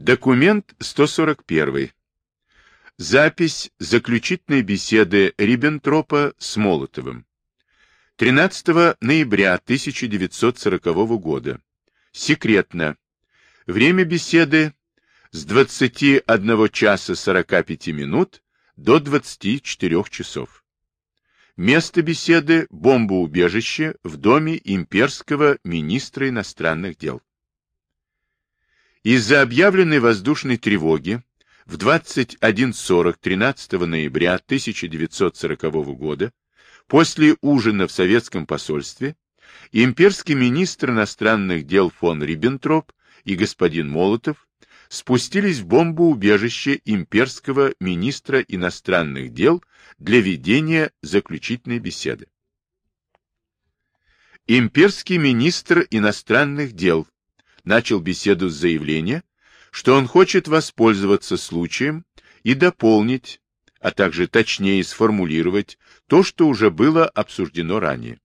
Документ 141. Запись заключительной беседы Риббентропа с Молотовым. 13 ноября 1940 года. Секретно. Время беседы с 21 часа 45 минут до 24 часов. Место беседы – бомбоубежище в доме имперского министра иностранных дел. Из-за объявленной воздушной тревоги в 21.40 13 ноября 1940 года после ужина в советском посольстве имперский министр иностранных дел фон Риббентроп и господин Молотов спустились в бомбоубежище имперского министра иностранных дел для ведения заключительной беседы. Имперский министр иностранных дел начал беседу с заявления, что он хочет воспользоваться случаем и дополнить, а также точнее сформулировать то, что уже было обсуждено ранее.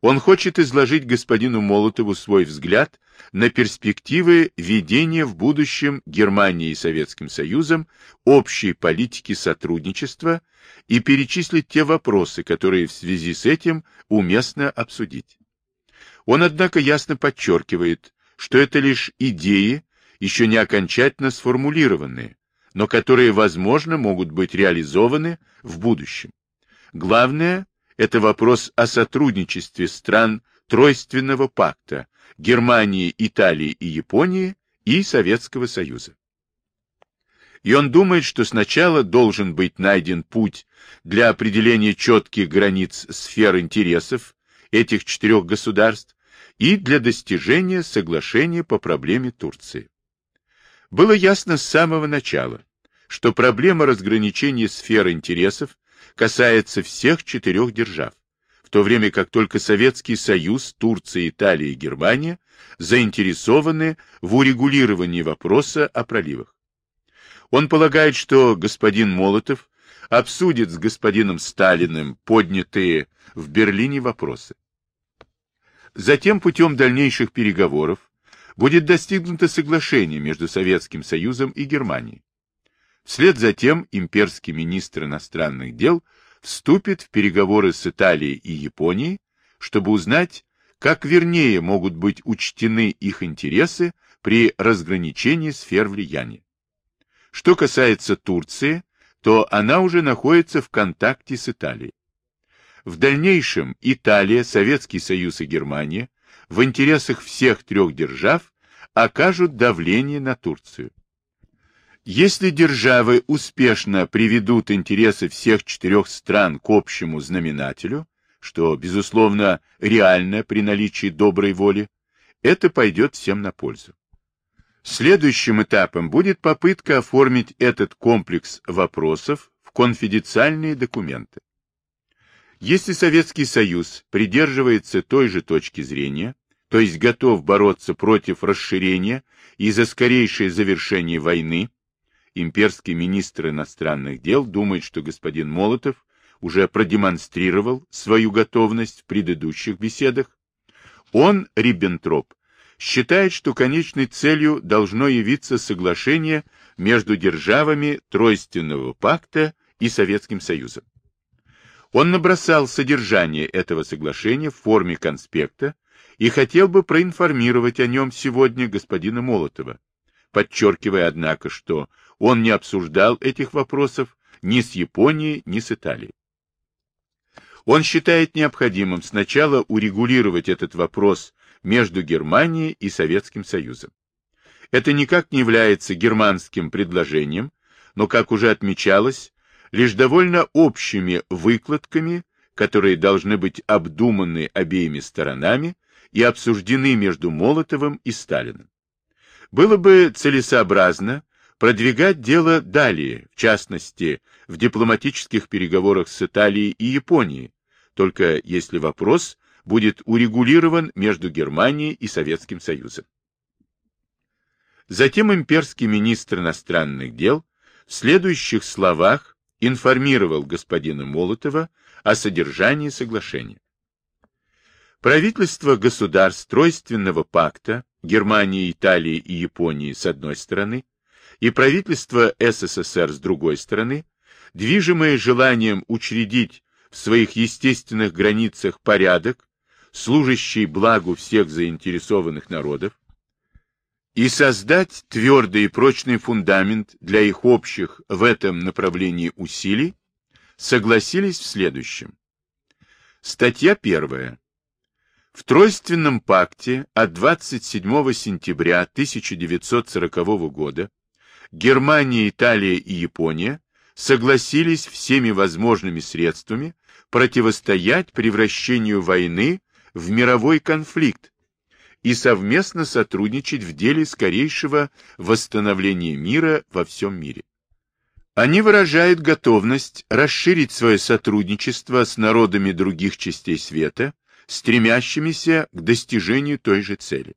Он хочет изложить господину Молотову свой взгляд на перспективы ведения в будущем Германии и Советским Союзом общей политики сотрудничества и перечислить те вопросы, которые в связи с этим уместно обсудить. Он, однако, ясно подчеркивает, что это лишь идеи, еще не окончательно сформулированные, но которые, возможно, могут быть реализованы в будущем. Главное – это вопрос о сотрудничестве стран Тройственного пакта Германии, Италии и Японии и Советского Союза. И он думает, что сначала должен быть найден путь для определения четких границ сфер интересов этих четырех государств и для достижения соглашения по проблеме Турции. Было ясно с самого начала, что проблема разграничения сфер интересов касается всех четырех держав, в то время как только Советский Союз, Турция, Италия и Германия заинтересованы в урегулировании вопроса о проливах. Он полагает, что господин Молотов обсудит с господином Сталиным поднятые в Берлине вопросы. Затем путем дальнейших переговоров будет достигнуто соглашение между Советским Союзом и Германией. Вслед за тем имперский министр иностранных дел вступит в переговоры с Италией и Японией, чтобы узнать, как вернее могут быть учтены их интересы при разграничении сфер влияния. Что касается Турции, то она уже находится в контакте с Италией. В дальнейшем Италия, Советский Союз и Германия в интересах всех трех держав окажут давление на Турцию. Если державы успешно приведут интересы всех четырех стран к общему знаменателю, что, безусловно, реально при наличии доброй воли, это пойдет всем на пользу. Следующим этапом будет попытка оформить этот комплекс вопросов в конфиденциальные документы. Если Советский Союз придерживается той же точки зрения, то есть готов бороться против расширения и за скорейшее завершение войны, имперский министр иностранных дел думает, что господин Молотов уже продемонстрировал свою готовность в предыдущих беседах. Он, Риббентроп, считает, что конечной целью должно явиться соглашение между державами Тройственного пакта и Советским Союзом. Он набросал содержание этого соглашения в форме конспекта и хотел бы проинформировать о нем сегодня господина Молотова, подчеркивая, однако, что он не обсуждал этих вопросов ни с Японией, ни с Италией. Он считает необходимым сначала урегулировать этот вопрос между Германией и Советским Союзом. Это никак не является германским предложением, но, как уже отмечалось, лишь довольно общими выкладками, которые должны быть обдуманы обеими сторонами и обсуждены между Молотовым и Сталиным. Было бы целесообразно продвигать дело далее, в частности, в дипломатических переговорах с Италией и Японией, только если вопрос будет урегулирован между Германией и Советским Союзом. Затем имперский министр иностранных дел в следующих словах информировал господина Молотова о содержании соглашения. Правительство государств Тройственного пакта Германии, Италии и Японии с одной стороны, и правительство СССР с другой стороны, движимое желанием учредить в своих естественных границах порядок, служащий благу всех заинтересованных народов, и создать твердый и прочный фундамент для их общих в этом направлении усилий, согласились в следующем. Статья первая. В Тройственном пакте от 27 сентября 1940 года Германия, Италия и Япония согласились всеми возможными средствами противостоять превращению войны в мировой конфликт и совместно сотрудничать в деле скорейшего восстановления мира во всем мире. Они выражают готовность расширить свое сотрудничество с народами других частей света, стремящимися к достижению той же цели.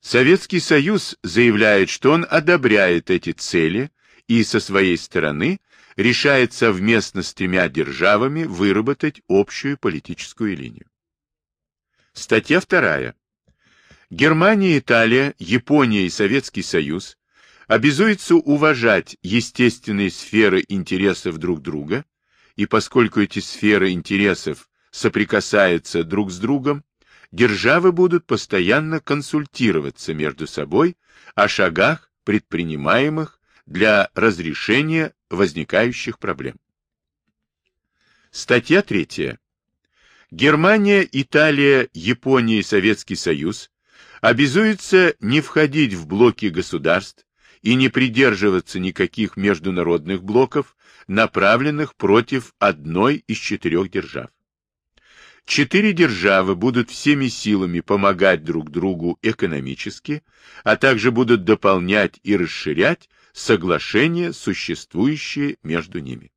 Советский Союз заявляет, что он одобряет эти цели и со своей стороны решает совместно с тремя державами выработать общую политическую линию. Статья вторая. Германия, Италия, Япония и Советский Союз обязуются уважать естественные сферы интересов друг друга, и поскольку эти сферы интересов соприкасаются друг с другом, державы будут постоянно консультироваться между собой о шагах, предпринимаемых для разрешения возникающих проблем. Статья 3. Германия, Италия, Япония и Советский Союз обязуются не входить в блоки государств и не придерживаться никаких международных блоков, направленных против одной из четырех держав. Четыре державы будут всеми силами помогать друг другу экономически, а также будут дополнять и расширять соглашения, существующие между ними.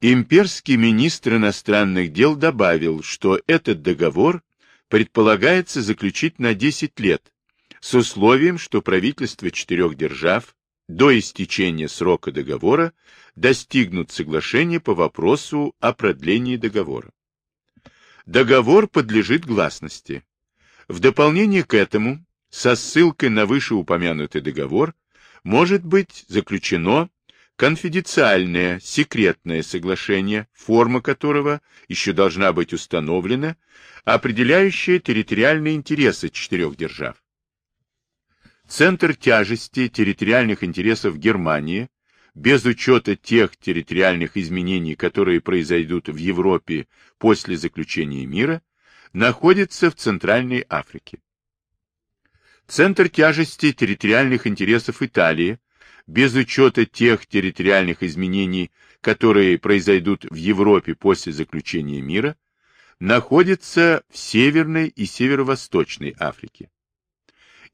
Имперский министр иностранных дел добавил, что этот договор предполагается заключить на 10 лет, с условием, что правительства четырех держав до истечения срока договора достигнут соглашения по вопросу о продлении договора. Договор подлежит гласности. В дополнение к этому, со ссылкой на вышеупомянутый договор, может быть заключено конфиденциальное, секретное соглашение, форма которого еще должна быть установлена, определяющее территориальные интересы четырех держав. Центр тяжести территориальных интересов Германии, без учета тех территориальных изменений, которые произойдут в Европе после заключения мира, находится в Центральной Африке. Центр тяжести территориальных интересов Италии, без учета тех территориальных изменений, которые произойдут в Европе после заключения мира, находится в Северной и Северо-Восточной Африке.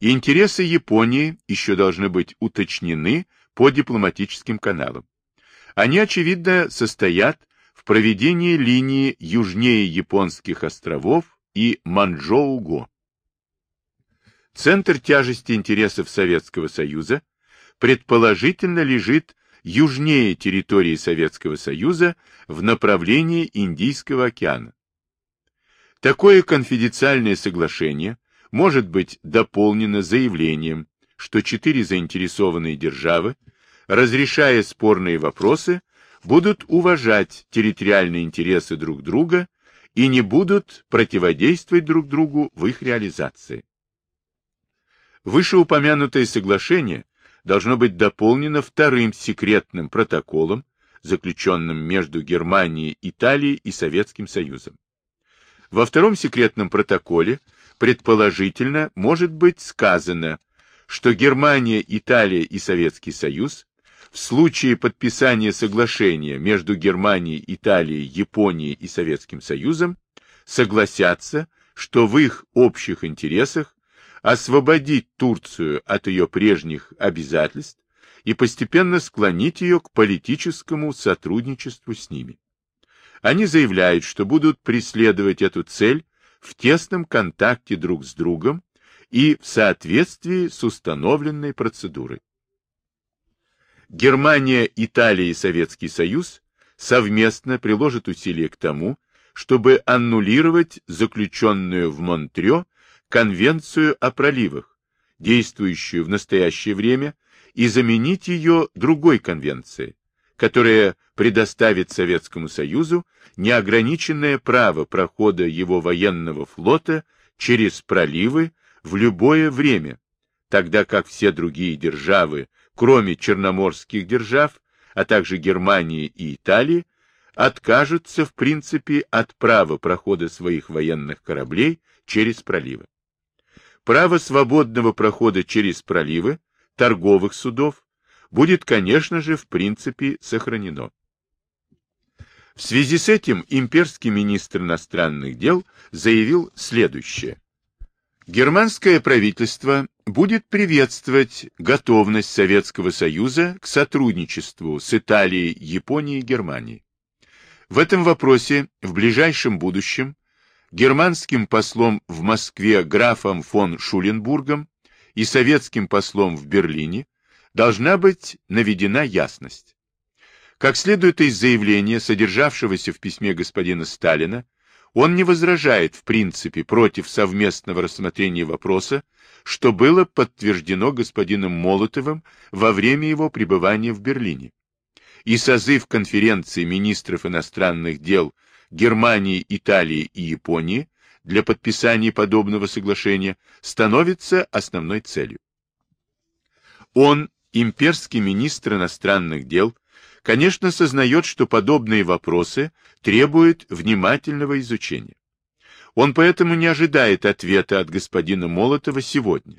Интересы Японии еще должны быть уточнены по дипломатическим каналам. Они, очевидно, состоят в проведении линии южнее японских островов и Манчжоу-го. Центр тяжести интересов Советского Союза предположительно лежит южнее территории Советского Союза в направлении Индийского океана. Такое конфиденциальное соглашение может быть дополнено заявлением, что четыре заинтересованные державы, разрешая спорные вопросы, будут уважать территориальные интересы друг друга и не будут противодействовать друг другу в их реализации. Вышеупомянутое соглашение должно быть дополнено вторым секретным протоколом, заключенным между Германией, Италией и Советским Союзом. Во втором секретном протоколе предположительно может быть сказано, что Германия, Италия и Советский Союз в случае подписания соглашения между Германией, Италией, Японией и Советским Союзом согласятся, что в их общих интересах освободить Турцию от ее прежних обязательств и постепенно склонить ее к политическому сотрудничеству с ними. Они заявляют, что будут преследовать эту цель в тесном контакте друг с другом и в соответствии с установленной процедурой. Германия, Италия и Советский Союз совместно приложат усилия к тому, чтобы аннулировать заключенную в Монтрё Конвенцию о проливах, действующую в настоящее время, и заменить ее другой конвенцией, которая предоставит Советскому Союзу неограниченное право прохода его военного флота через проливы в любое время, тогда как все другие державы, кроме черноморских держав, а также Германии и Италии, откажутся в принципе от права прохода своих военных кораблей через проливы. Право свободного прохода через проливы торговых судов будет, конечно же, в принципе сохранено. В связи с этим имперский министр иностранных дел заявил следующее. Германское правительство будет приветствовать готовность Советского Союза к сотрудничеству с Италией, Японией и Германией. В этом вопросе в ближайшем будущем германским послом в Москве графом фон Шуленбургом и советским послом в Берлине должна быть наведена ясность. Как следует из заявления, содержавшегося в письме господина Сталина, он не возражает в принципе против совместного рассмотрения вопроса, что было подтверждено господином Молотовым во время его пребывания в Берлине. И созыв конференции министров иностранных дел Германии, Италии и Японии для подписания подобного соглашения становится основной целью. Он, имперский министр иностранных дел, конечно, сознает, что подобные вопросы требуют внимательного изучения. Он поэтому не ожидает ответа от господина Молотова сегодня,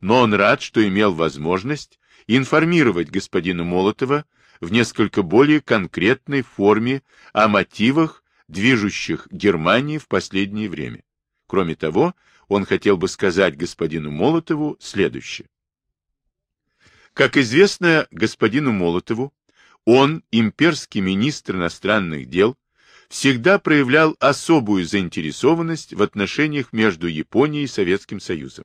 но он рад, что имел возможность информировать господина Молотова в несколько более конкретной форме о мотивах, движущих Германии в последнее время. Кроме того, он хотел бы сказать господину Молотову следующее. Как известно господину Молотову, он, имперский министр иностранных дел, всегда проявлял особую заинтересованность в отношениях между Японией и Советским Союзом.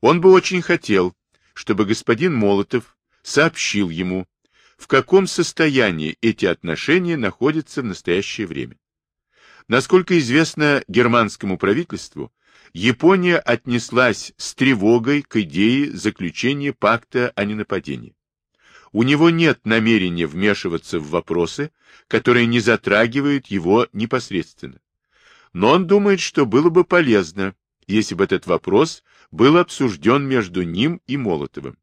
Он бы очень хотел, чтобы господин Молотов сообщил ему, в каком состоянии эти отношения находятся в настоящее время. Насколько известно германскому правительству, Япония отнеслась с тревогой к идее заключения пакта о ненападении. У него нет намерения вмешиваться в вопросы, которые не затрагивают его непосредственно. Но он думает, что было бы полезно, если бы этот вопрос был обсужден между ним и Молотовым.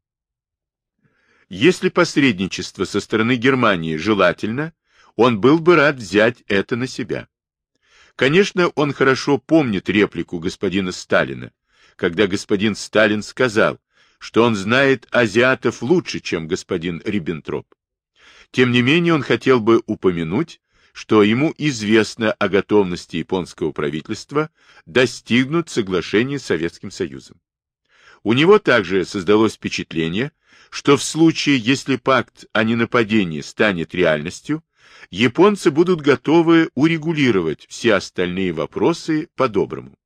Если посредничество со стороны Германии желательно, он был бы рад взять это на себя. Конечно, он хорошо помнит реплику господина Сталина, когда господин Сталин сказал, что он знает азиатов лучше, чем господин Риббентроп. Тем не менее, он хотел бы упомянуть, что ему известно о готовности японского правительства достигнуть соглашения с Советским Союзом. У него также создалось впечатление, что в случае, если пакт о ненападении станет реальностью, японцы будут готовы урегулировать все остальные вопросы по-доброму.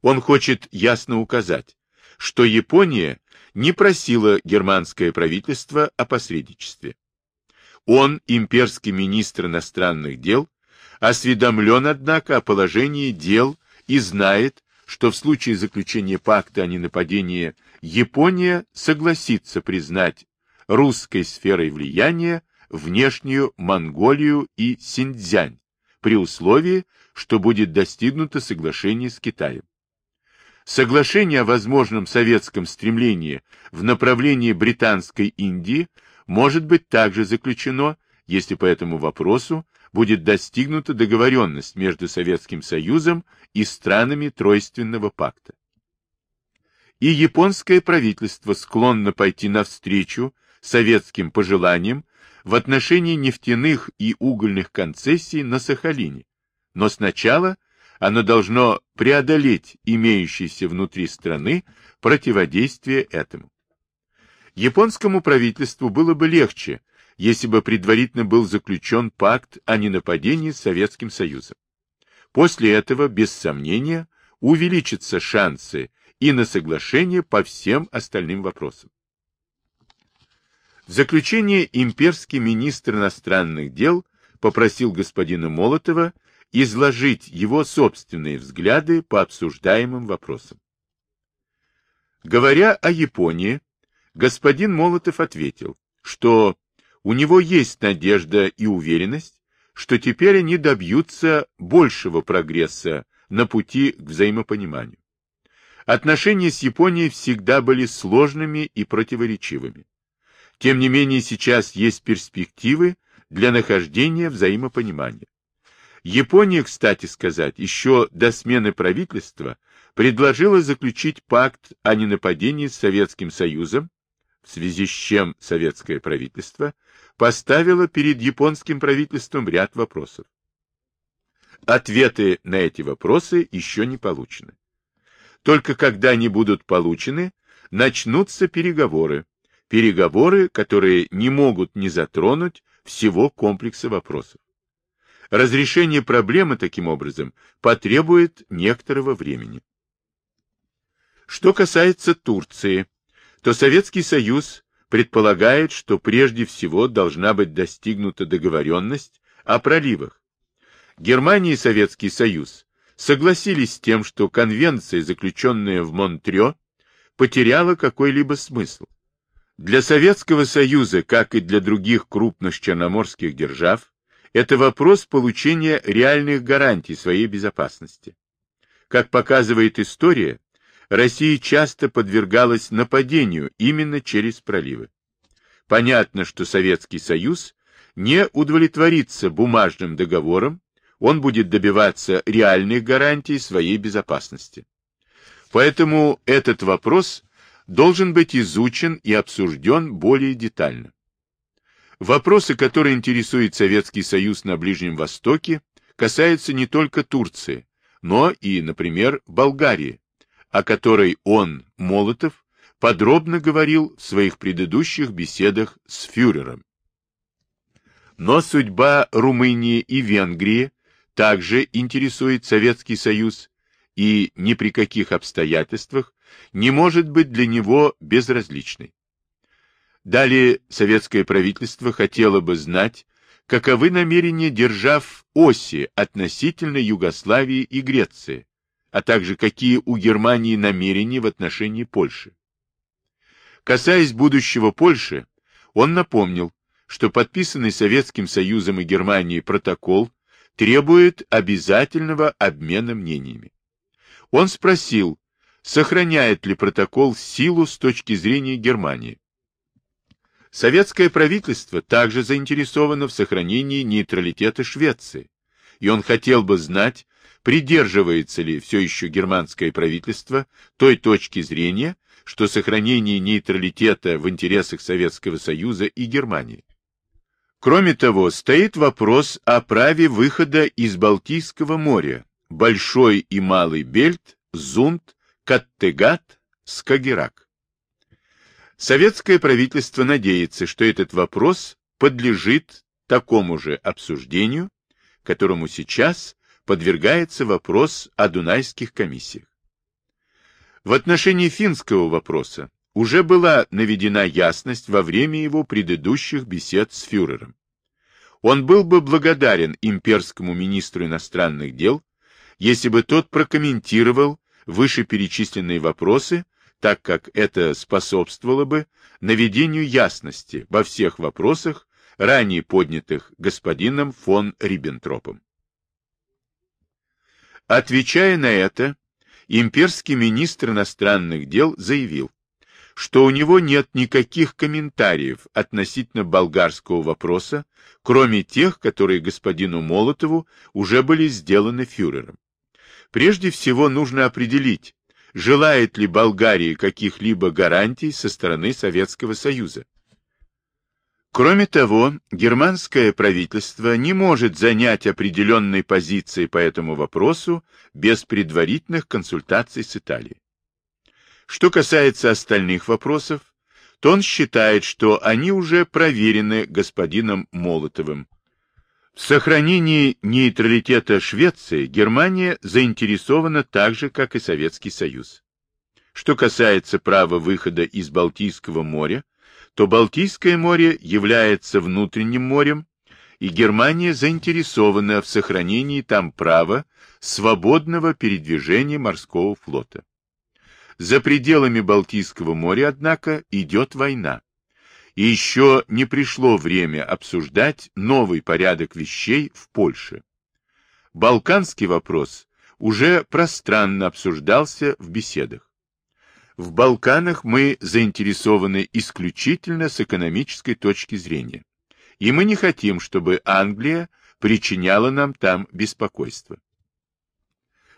Он хочет ясно указать, что Япония не просила германское правительство о посредничестве. Он, имперский министр иностранных дел, осведомлен, однако, о положении дел и знает, что в случае заключения пакта о ненападении Япония согласится признать русской сферой влияния внешнюю Монголию и Синьцзянь, при условии, что будет достигнуто соглашение с Китаем. Соглашение о возможном советском стремлении в направлении Британской Индии может быть также заключено, если по этому вопросу будет достигнута договоренность между Советским Союзом и странами Тройственного пакта. И японское правительство склонно пойти навстречу советским пожеланиям в отношении нефтяных и угольных концессий на Сахалине, но сначала оно должно преодолеть имеющиеся внутри страны противодействие этому. Японскому правительству было бы легче, если бы предварительно был заключен пакт о ненападении с Советским Союзом. После этого, без сомнения, увеличатся шансы и на соглашение по всем остальным вопросам. В заключение имперский министр иностранных дел попросил господина Молотова изложить его собственные взгляды по обсуждаемым вопросам. Говоря о Японии, господин Молотов ответил, что у него есть надежда и уверенность, что теперь они добьются большего прогресса на пути к взаимопониманию. Отношения с Японией всегда были сложными и противоречивыми. Тем не менее, сейчас есть перспективы для нахождения взаимопонимания. Япония, кстати сказать, еще до смены правительства предложила заключить пакт о ненападении с Советским Союзом, в связи с чем советское правительство поставило перед японским правительством ряд вопросов. Ответы на эти вопросы еще не получены. Только когда они будут получены, начнутся переговоры, переговоры, которые не могут не затронуть всего комплекса вопросов. Разрешение проблемы таким образом потребует некоторого времени. Что касается Турции, то Советский Союз предполагает, что прежде всего должна быть достигнута договоренность о проливах. Германия и Советский Союз согласились с тем, что конвенция, заключенная в Монтрё, потеряла какой-либо смысл. Для Советского Союза, как и для других крупных черноморских держав, это вопрос получения реальных гарантий своей безопасности. Как показывает история, Россия часто подвергалась нападению именно через проливы. Понятно, что Советский Союз не удовлетворится бумажным договором, он будет добиваться реальных гарантий своей безопасности. Поэтому этот вопрос должен быть изучен и обсужден более детально. Вопросы, которые интересуют Советский Союз на Ближнем Востоке, касаются не только Турции, но и, например, Болгарии, о которой он, Молотов, подробно говорил в своих предыдущих беседах с фюрером. Но судьба Румынии и Венгрии также интересует Советский Союз и ни при каких обстоятельствах не может быть для него безразличной. Далее советское правительство хотело бы знать, каковы намерения держав оси относительно Югославии и Греции, а также какие у Германии намерения в отношении Польши. Касаясь будущего Польши, он напомнил, что подписанный Советским Союзом и Германией протокол требует обязательного обмена мнениями. Он спросил, сохраняет ли протокол силу с точки зрения Германии. Советское правительство также заинтересовано в сохранении нейтралитета Швеции, и он хотел бы знать, придерживается ли все еще германское правительство той точки зрения, что сохранение нейтралитета в интересах Советского Союза и Германии. Кроме того, стоит вопрос о праве выхода из Балтийского моря, Большой и Малый Бельт, Зунд, Каттегат, Скагерак. Советское правительство надеется, что этот вопрос подлежит такому же обсуждению, которому сейчас подвергается вопрос о Дунайских комиссиях. В отношении финского вопроса уже была наведена ясность во время его предыдущих бесед с фюрером. Он был бы благодарен имперскому министру иностранных дел, если бы тот прокомментировал вышеперечисленные вопросы так как это способствовало бы наведению ясности во всех вопросах, ранее поднятых господином фон Риббентропом. Отвечая на это, имперский министр иностранных дел заявил, что у него нет никаких комментариев относительно болгарского вопроса, кроме тех, которые господину Молотову уже были сделаны фюрером. Прежде всего нужно определить, желает ли Болгария каких-либо гарантий со стороны Советского Союза. Кроме того, германское правительство не может занять определенной позиции по этому вопросу без предварительных консультаций с Италией. Что касается остальных вопросов, то он считает, что они уже проверены господином Молотовым, в сохранении нейтралитета Швеции Германия заинтересована так же, как и Советский Союз. Что касается права выхода из Балтийского моря, то Балтийское море является внутренним морем, и Германия заинтересована в сохранении там права свободного передвижения морского флота. За пределами Балтийского моря, однако, идет война. И еще не пришло время обсуждать новый порядок вещей в Польше. Балканский вопрос уже пространно обсуждался в беседах. В Балканах мы заинтересованы исключительно с экономической точки зрения, и мы не хотим, чтобы Англия причиняла нам там беспокойство.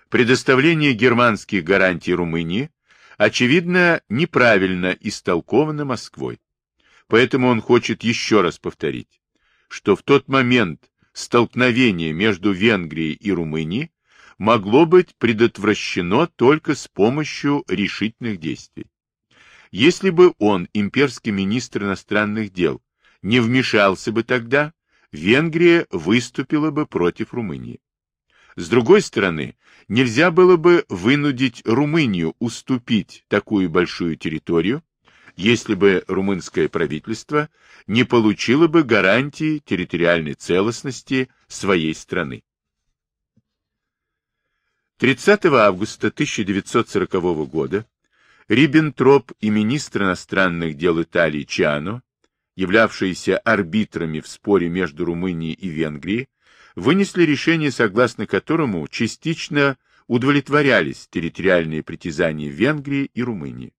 Предоставление германских гарантий Румынии, очевидно, неправильно истолковано Москвой. Поэтому он хочет еще раз повторить, что в тот момент столкновения между Венгрией и Румынией могло быть предотвращено только с помощью решительных действий. Если бы он, имперский министр иностранных дел, не вмешался бы тогда, Венгрия выступила бы против Румынии. С другой стороны, нельзя было бы вынудить Румынию уступить такую большую территорию, если бы румынское правительство не получило бы гарантии территориальной целостности своей страны. 30 августа 1940 года Риббентроп и министр иностранных дел Италии Чано, являвшиеся арбитрами в споре между Румынией и Венгрией, вынесли решение, согласно которому частично удовлетворялись территориальные притязания Венгрии и Румынии.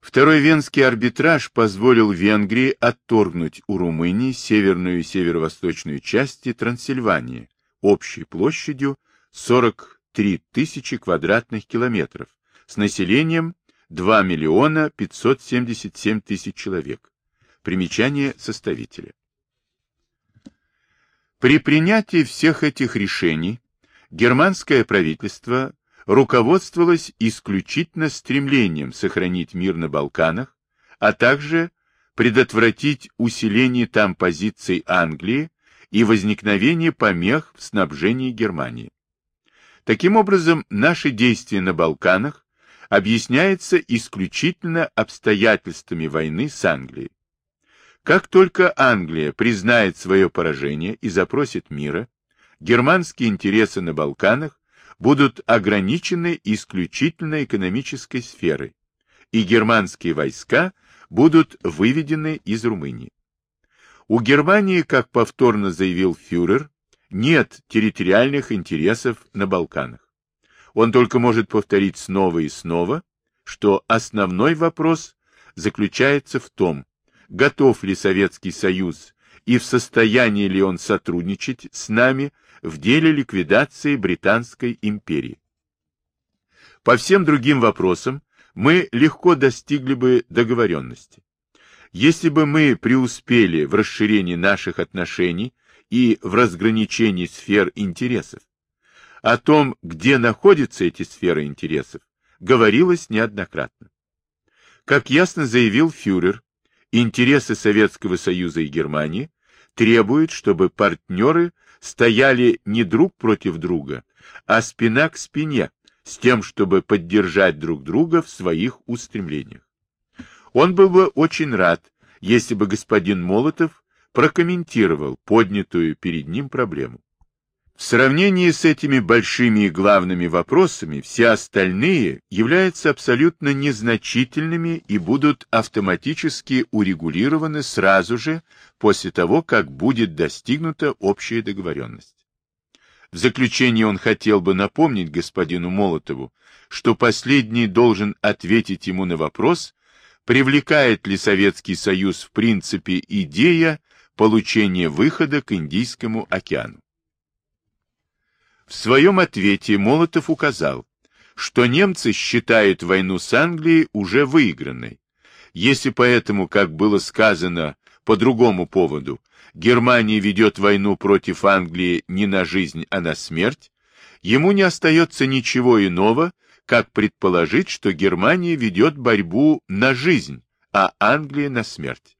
Второй венский арбитраж позволил Венгрии отторгнуть у Румынии северную и северо-восточную части Трансильвании общей площадью 40 3000 квадратных километров с населением 2 миллиона 577 тысяч человек. Примечание составителя. При принятии всех этих решений германское правительство руководствовалось исключительно стремлением сохранить мир на Балканах, а также предотвратить усиление там позиций Англии и возникновение помех в снабжении Германии. Таким образом, наши действия на Балканах объясняются исключительно обстоятельствами войны с Англией. Как только Англия признает свое поражение и запросит мира, германские интересы на Балканах будут ограничены исключительно экономической сферой, и германские войска будут выведены из Румынии. У Германии, как повторно заявил фюрер, нет территориальных интересов на Балканах. Он только может повторить снова и снова, что основной вопрос заключается в том, готов ли Советский Союз и в состоянии ли он сотрудничать с нами в деле ликвидации Британской империи. По всем другим вопросам мы легко достигли бы договоренности. Если бы мы преуспели в расширении наших отношений и в разграничении сфер интересов, о том, где находятся эти сферы интересов, говорилось неоднократно. Как ясно заявил фюрер, интересы Советского Союза и Германии требуют, чтобы партнеры стояли не друг против друга, а спина к спине, с тем, чтобы поддержать друг друга в своих устремлениях. Он был бы очень рад, если бы господин Молотов прокомментировал поднятую перед ним проблему. В сравнении с этими большими и главными вопросами все остальные являются абсолютно незначительными и будут автоматически урегулированы сразу же после того, как будет достигнута общая договоренность. В заключение он хотел бы напомнить господину Молотову, что последний должен ответить ему на вопрос, привлекает ли Советский Союз в принципе идея получения выхода к Индийскому океану. В своем ответе Молотов указал, что немцы считают войну с Англией уже выигранной. Если поэтому, как было сказано по другому поводу, Германия ведет войну против Англии не на жизнь, а на смерть, ему не остается ничего иного, как предположить, что Германия ведет борьбу на жизнь, а Англия на смерть.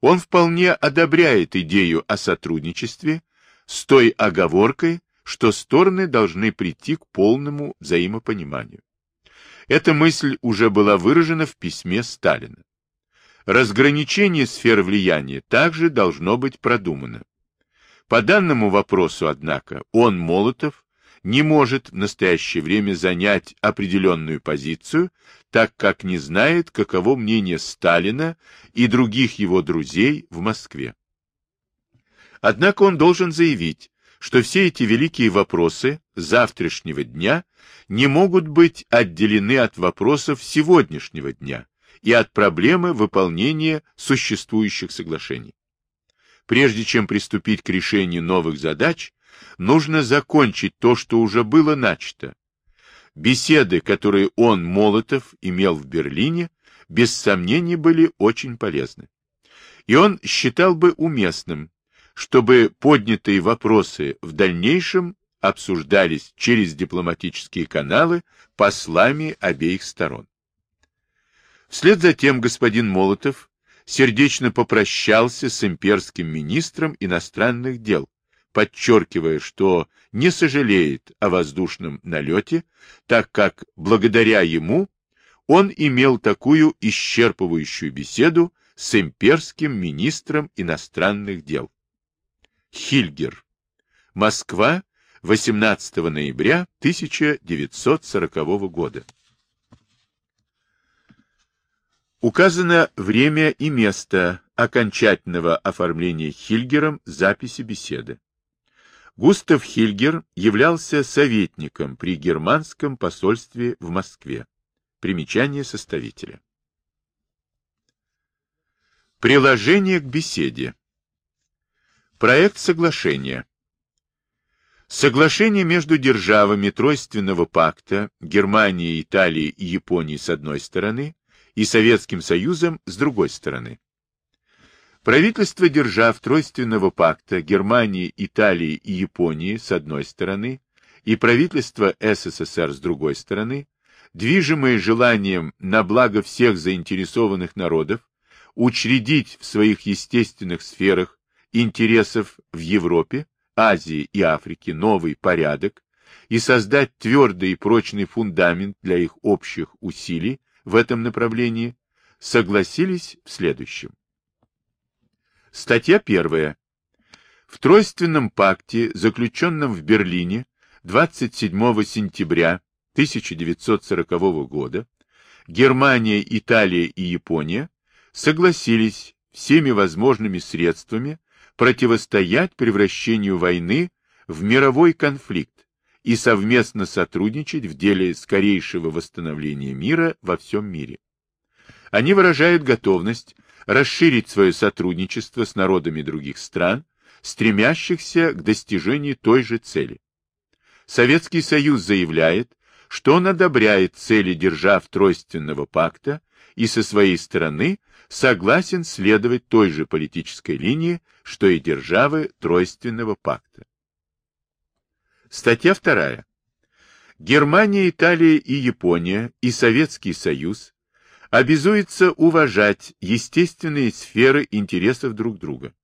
Он вполне одобряет идею о сотрудничестве с той оговоркой, что стороны должны прийти к полному взаимопониманию. Эта мысль уже была выражена в письме Сталина. Разграничение сфер влияния также должно быть продумано. По данному вопросу, однако, он, Молотов, не может в настоящее время занять определенную позицию, так как не знает, каково мнение Сталина и других его друзей в Москве. Однако он должен заявить, что все эти великие вопросы завтрашнего дня не могут быть отделены от вопросов сегодняшнего дня и от проблемы выполнения существующих соглашений. Прежде чем приступить к решению новых задач, нужно закончить то, что уже было начато. Беседы, которые он, Молотов, имел в Берлине, без сомнений были очень полезны. И он считал бы уместным, чтобы поднятые вопросы в дальнейшем обсуждались через дипломатические каналы послами обеих сторон. Вслед за тем господин Молотов сердечно попрощался с имперским министром иностранных дел, подчеркивая, что не сожалеет о воздушном налете, так как благодаря ему он имел такую исчерпывающую беседу с имперским министром иностранных дел. Хильгер. Москва, 18 ноября 1940 года. Указано время и место окончательного оформления Хильгером записи беседы. Густав Хильгер являлся советником при германском посольстве в Москве. Примечание составителя. Приложение к беседе. Проект соглашения. Соглашение между державами Тройственного пакта, Германией, Италией и Японией с одной стороны и Советским Союзом с другой стороны. Правительства держав Тройственного пакта Германии, Италии и Японии с одной стороны и правительство СССР с другой стороны, движимые желанием на благо всех заинтересованных народов учредить в своих естественных сферах интересов в Европе, Азии и Африке новый порядок и создать твердый и прочный фундамент для их общих усилий в этом направлении, согласились в следующем. Статья первая. В Тройственном пакте, заключенном в Берлине 27 сентября 1940 года, Германия, Италия и Япония согласились всеми возможными средствами противостоять превращению войны в мировой конфликт и совместно сотрудничать в деле скорейшего восстановления мира во всем мире. Они выражают готовность расширить свое сотрудничество с народами других стран, стремящихся к достижению той же цели. Советский Союз заявляет, что он одобряет цели держав Тройственного пакта и со своей стороны согласен следовать той же политической линии, что и державы Тройственного пакта. Статья 2. Германия, Италия и Япония и Советский Союз обязуется уважать естественные сферы интересов друг друга.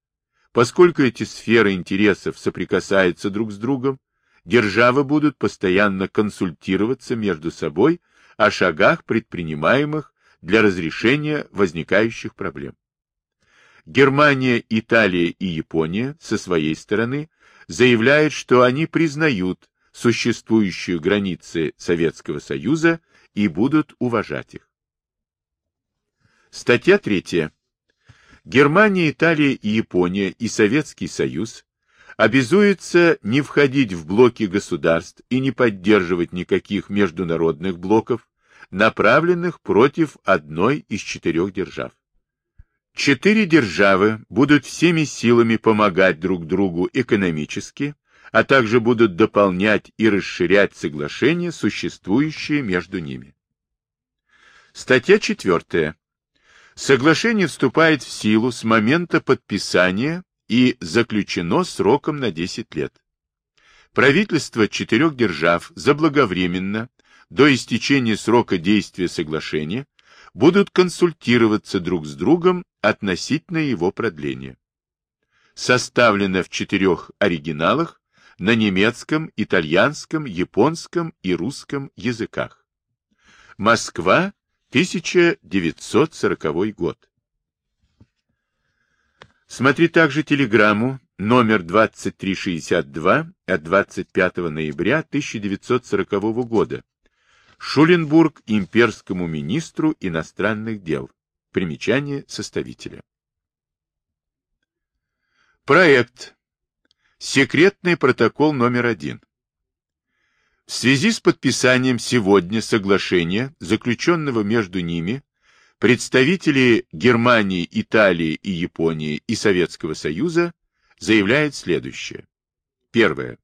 Поскольку эти сферы интересов соприкасаются друг с другом, державы будут постоянно консультироваться между собой о шагах, предпринимаемых для разрешения возникающих проблем. Германия, Италия и Япония со своей стороны заявляют, что они признают существующие границы Советского Союза и будут уважать их. Статья 3. Германия, Италия и Япония и Советский Союз обязуются не входить в блоки государств и не поддерживать никаких международных блоков, направленных против одной из четырех держав. Четыре державы будут всеми силами помогать друг другу экономически, а также будут дополнять и расширять соглашения, существующие между ними. Статья 4. Соглашение вступает в силу с момента подписания и заключено сроком на 10 лет. Правительства четырех держав заблаговременно, до истечения срока действия соглашения, будут консультироваться друг с другом относительно его продления. Составлено в четырех оригиналах на немецком, итальянском, японском и русском языках. Москва, 1940 год. Смотри также телеграмму номер 2362 от 25 ноября 1940 года Шуленбург имперскому министру иностранных дел. Примечание составителя. Проект. Секретный протокол номер один. В связи с подписанием сегодня соглашения, заключенного между ними, представители Германии, Италии и Японии и Советского Союза заявляют следующее. Первое.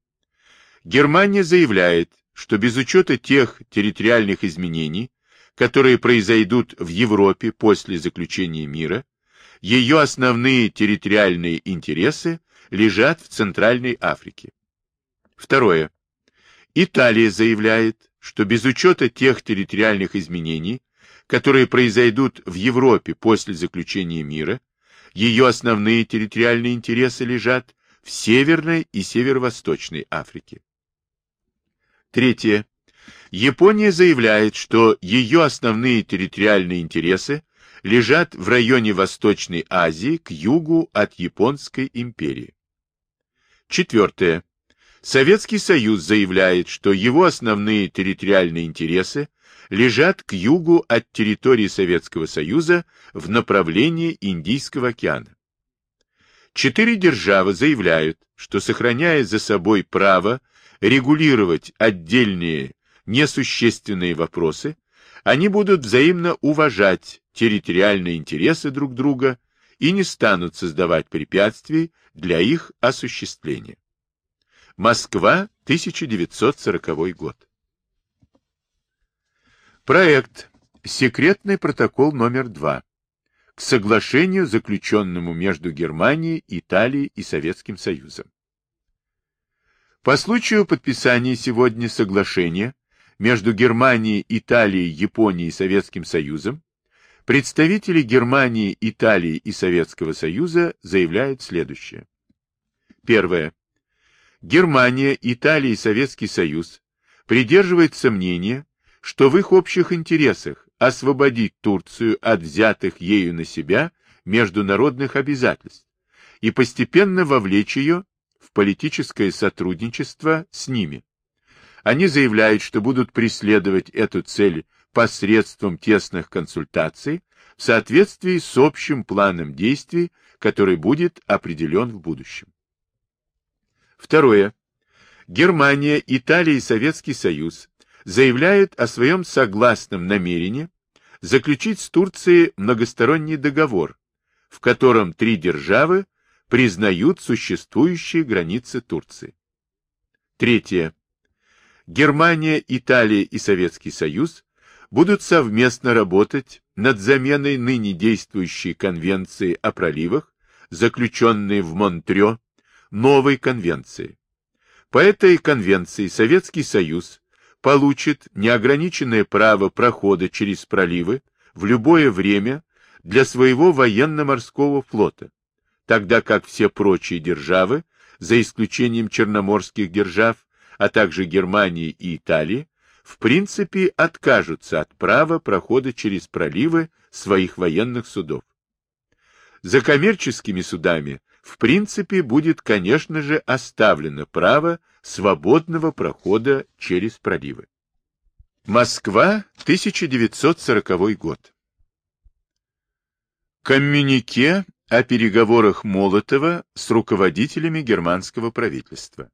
Германия заявляет, что без учета тех территориальных изменений, которые произойдут в Европе после заключения мира, ее основные территориальные интересы лежат в Центральной Африке. Второе. Италия заявляет, что без учета тех территориальных изменений, которые произойдут в Европе после заключения мира, ее основные территориальные интересы лежат в Северной и Северо-Восточной Африке. Третье. Япония заявляет, что ее основные территориальные интересы лежат в районе Восточной Азии к югу от Японской империи. Четвертое. Советский Союз заявляет, что его основные территориальные интересы лежат к югу от территории Советского Союза в направлении Индийского океана. Четыре державы заявляют, что сохраняя за собой право регулировать отдельные несущественные вопросы, они будут взаимно уважать территориальные интересы друг друга и не станут создавать препятствий для их осуществления. Москва, 1940 год. Проект. Секретный протокол номер два к соглашению, заключенному между Германией, Италией и Советским Союзом. По случаю подписания сегодня соглашения между Германией, Италией, Японией и Советским Союзом, представители Германии, Италии и Советского Союза заявляют следующее. Первое. Германия, Италия и Советский Союз придерживаются мнения, что в их общих интересах освободить Турцию от взятых ею на себя международных обязательств и постепенно вовлечь ее в политическое сотрудничество с ними. Они заявляют, что будут преследовать эту цель посредством тесных консультаций в соответствии с общим планом действий, который будет определен в будущем. Второе. Германия, Италия и Советский Союз заявляют о своем согласном намерении заключить с Турцией многосторонний договор, в котором три державы признают существующие границы Турции. Третье. Германия, Италия и Советский Союз будут совместно работать над заменой ныне действующей конвенции о проливах, заключенной в Монтрё, новой конвенции. По этой конвенции Советский Союз получит неограниченное право прохода через проливы в любое время для своего военно-морского флота, тогда как все прочие державы, за исключением черноморских держав, а также Германии и Италии, в принципе откажутся от права прохода через проливы своих военных судов. За коммерческими судами в принципе будет, конечно же, оставлено право свободного прохода через проливы. Москва, 1940 год. Коммюнике о переговорах Молотова с руководителями германского правительства.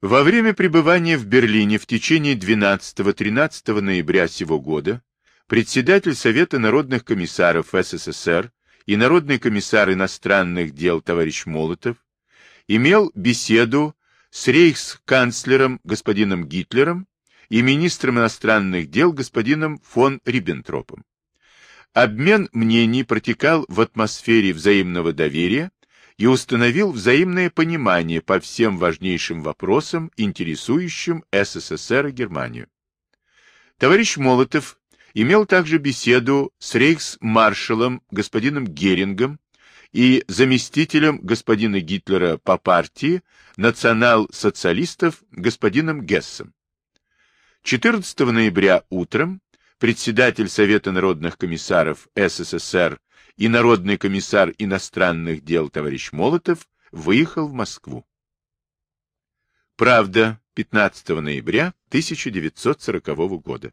Во время пребывания в Берлине в течение 12-13 ноября сего года председатель Совета народных комиссаров СССР и народный комиссар иностранных дел товарищ Молотов имел беседу с рейхсканцлером господином Гитлером и министром иностранных дел господином фон Риббентропом. Обмен мнений протекал в атмосфере взаимного доверия и установил взаимное понимание по всем важнейшим вопросам, интересующим СССР и Германию. Товарищ Молотов имел также беседу с рейхсмаршалом господином Герингом и заместителем господина Гитлера по партии национал-социалистов господином Гессом. 14 ноября утром председатель Совета народных комиссаров СССР и народный комиссар иностранных дел товарищ Молотов выехал в Москву. Правда, 15 ноября 1940 года.